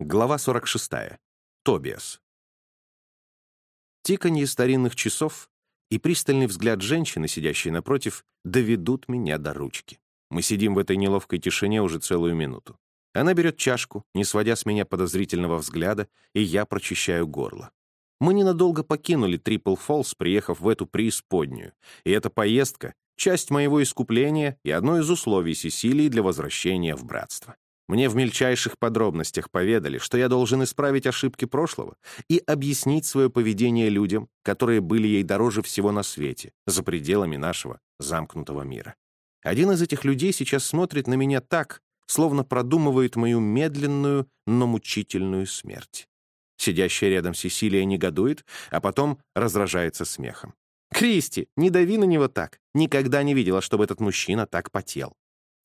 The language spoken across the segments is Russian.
Глава 46. Тобиас. Тиканье старинных часов и пристальный взгляд женщины, сидящей напротив, доведут меня до ручки. Мы сидим в этой неловкой тишине уже целую минуту. Она берет чашку, не сводя с меня подозрительного взгляда, и я прочищаю горло. Мы ненадолго покинули Трипл Фоллс, приехав в эту преисподнюю, и эта поездка — часть моего искупления и одно из условий Сесилии для возвращения в братство. Мне в мельчайших подробностях поведали, что я должен исправить ошибки прошлого и объяснить свое поведение людям, которые были ей дороже всего на свете, за пределами нашего замкнутого мира. Один из этих людей сейчас смотрит на меня так, словно продумывает мою медленную, но мучительную смерть. Сидящая рядом Сесилия негодует, а потом разражается смехом. «Кристи, не дави на него так! Никогда не видела, чтобы этот мужчина так потел!»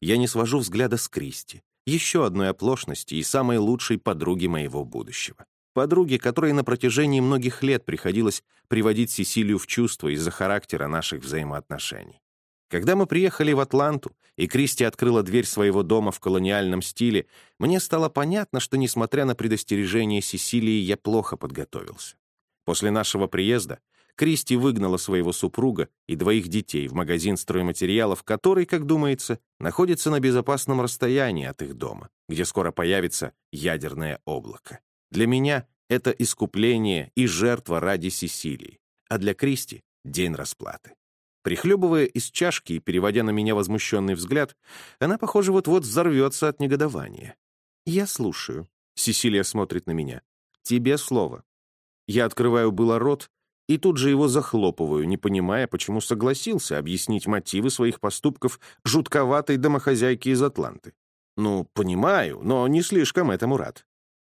Я не свожу взгляда с Кристи еще одной оплошности и самой лучшей подруги моего будущего. Подруги, которой на протяжении многих лет приходилось приводить Сесилию в чувство из-за характера наших взаимоотношений. Когда мы приехали в Атланту, и Кристи открыла дверь своего дома в колониальном стиле, мне стало понятно, что, несмотря на предостережение Сесилии, я плохо подготовился. После нашего приезда Кристи выгнала своего супруга и двоих детей в магазин стройматериалов, который, как думается, находится на безопасном расстоянии от их дома, где скоро появится ядерное облако. Для меня это искупление и жертва ради Сесилии, а для Кристи — день расплаты. Прихлебывая из чашки и переводя на меня возмущенный взгляд, она, похоже, вот-вот взорвется от негодования. «Я слушаю». Сесилия смотрит на меня. «Тебе слово». Я открываю было рот, и тут же его захлопываю, не понимая, почему согласился объяснить мотивы своих поступков жутковатой домохозяйки из Атланты. Ну, понимаю, но не слишком этому рад.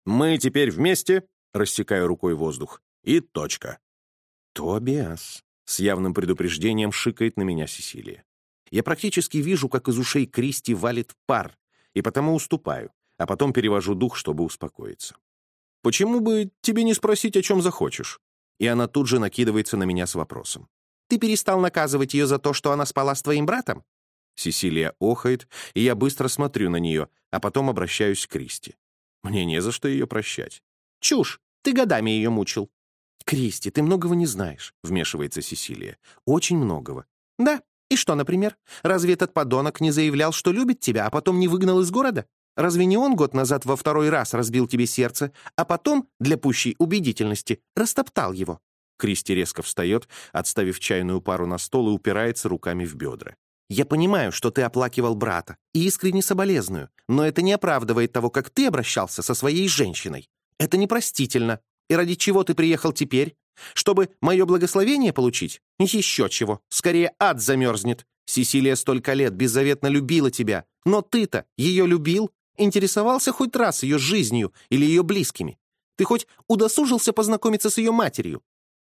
«Мы теперь вместе», — рассекаю рукой воздух, — «и точка». «Тобиас», — с явным предупреждением шикает на меня Сесилия. Я практически вижу, как из ушей Кристи валит пар, и потому уступаю, а потом перевожу дух, чтобы успокоиться. «Почему бы тебе не спросить, о чем захочешь?» И она тут же накидывается на меня с вопросом. «Ты перестал наказывать ее за то, что она спала с твоим братом?» Сесилия охает, и я быстро смотрю на нее, а потом обращаюсь к Кристи. Мне не за что ее прощать. «Чушь! Ты годами ее мучил!» «Кристи, ты многого не знаешь», — вмешивается Сесилия. «Очень многого». «Да? И что, например? Разве этот подонок не заявлял, что любит тебя, а потом не выгнал из города? Разве не он год назад во второй раз разбил тебе сердце, а потом, для пущей убедительности, растоптал его?» Кристи резко встает, отставив чайную пару на стол и упирается руками в бедра. «Я понимаю, что ты оплакивал брата, и искренне соболезную, но это не оправдывает того, как ты обращался со своей женщиной. Это непростительно. И ради чего ты приехал теперь? Чтобы мое благословение получить? Еще чего. Скорее ад замерзнет. Сесилия столько лет беззаветно любила тебя. Но ты-то ее любил? Интересовался хоть раз ее жизнью или ее близкими? Ты хоть удосужился познакомиться с ее матерью?»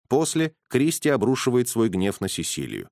После Кристи обрушивает свой гнев на Сесилию.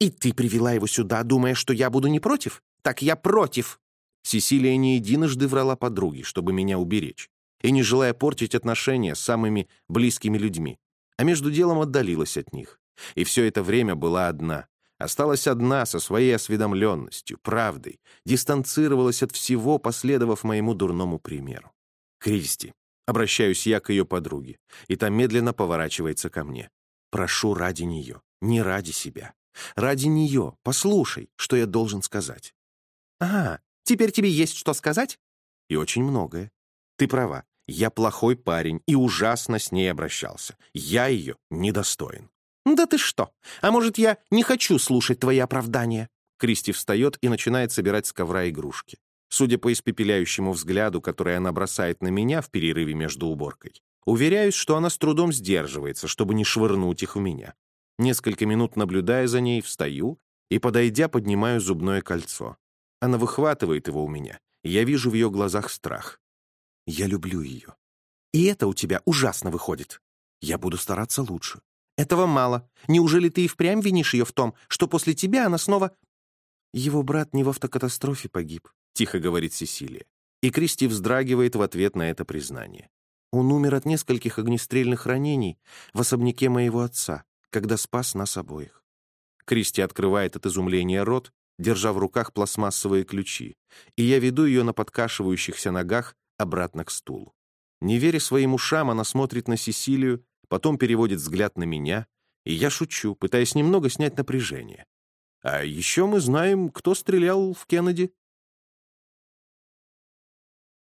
«И ты привела его сюда, думая, что я буду не против? Так я против!» Сесилия не единожды врала подруге, чтобы меня уберечь, и не желая портить отношения с самыми близкими людьми, а между делом отдалилась от них. И все это время была одна, Осталась одна со своей осведомленностью, правдой, дистанцировалась от всего, последовав моему дурному примеру. «Кристи», — обращаюсь я к ее подруге, и та медленно поворачивается ко мне. «Прошу ради нее, не ради себя. Ради нее, послушай, что я должен сказать». «А, теперь тебе есть что сказать?» «И очень многое. Ты права, я плохой парень и ужасно с ней обращался. Я ее недостоин». «Да ты что? А может, я не хочу слушать твои оправдания?» Кристи встает и начинает собирать с ковра игрушки. Судя по испепеляющему взгляду, который она бросает на меня в перерыве между уборкой, уверяюсь, что она с трудом сдерживается, чтобы не швырнуть их в меня. Несколько минут наблюдая за ней, встаю и, подойдя, поднимаю зубное кольцо. Она выхватывает его у меня, я вижу в ее глазах страх. Я люблю ее. И это у тебя ужасно выходит. Я буду стараться лучше. Этого мало. Неужели ты и впрямь винишь ее в том, что после тебя она снова...» «Его брат не в автокатастрофе погиб», — тихо говорит Сесилия. И Кристи вздрагивает в ответ на это признание. «Он умер от нескольких огнестрельных ранений в особняке моего отца, когда спас нас обоих». Кристи открывает от изумления рот, держа в руках пластмассовые ключи, и я веду ее на подкашивающихся ногах обратно к стулу. Не веря своим ушам, она смотрит на Сесилию, потом переводит взгляд на меня, и я шучу, пытаясь немного снять напряжение. А еще мы знаем, кто стрелял в Кеннеди.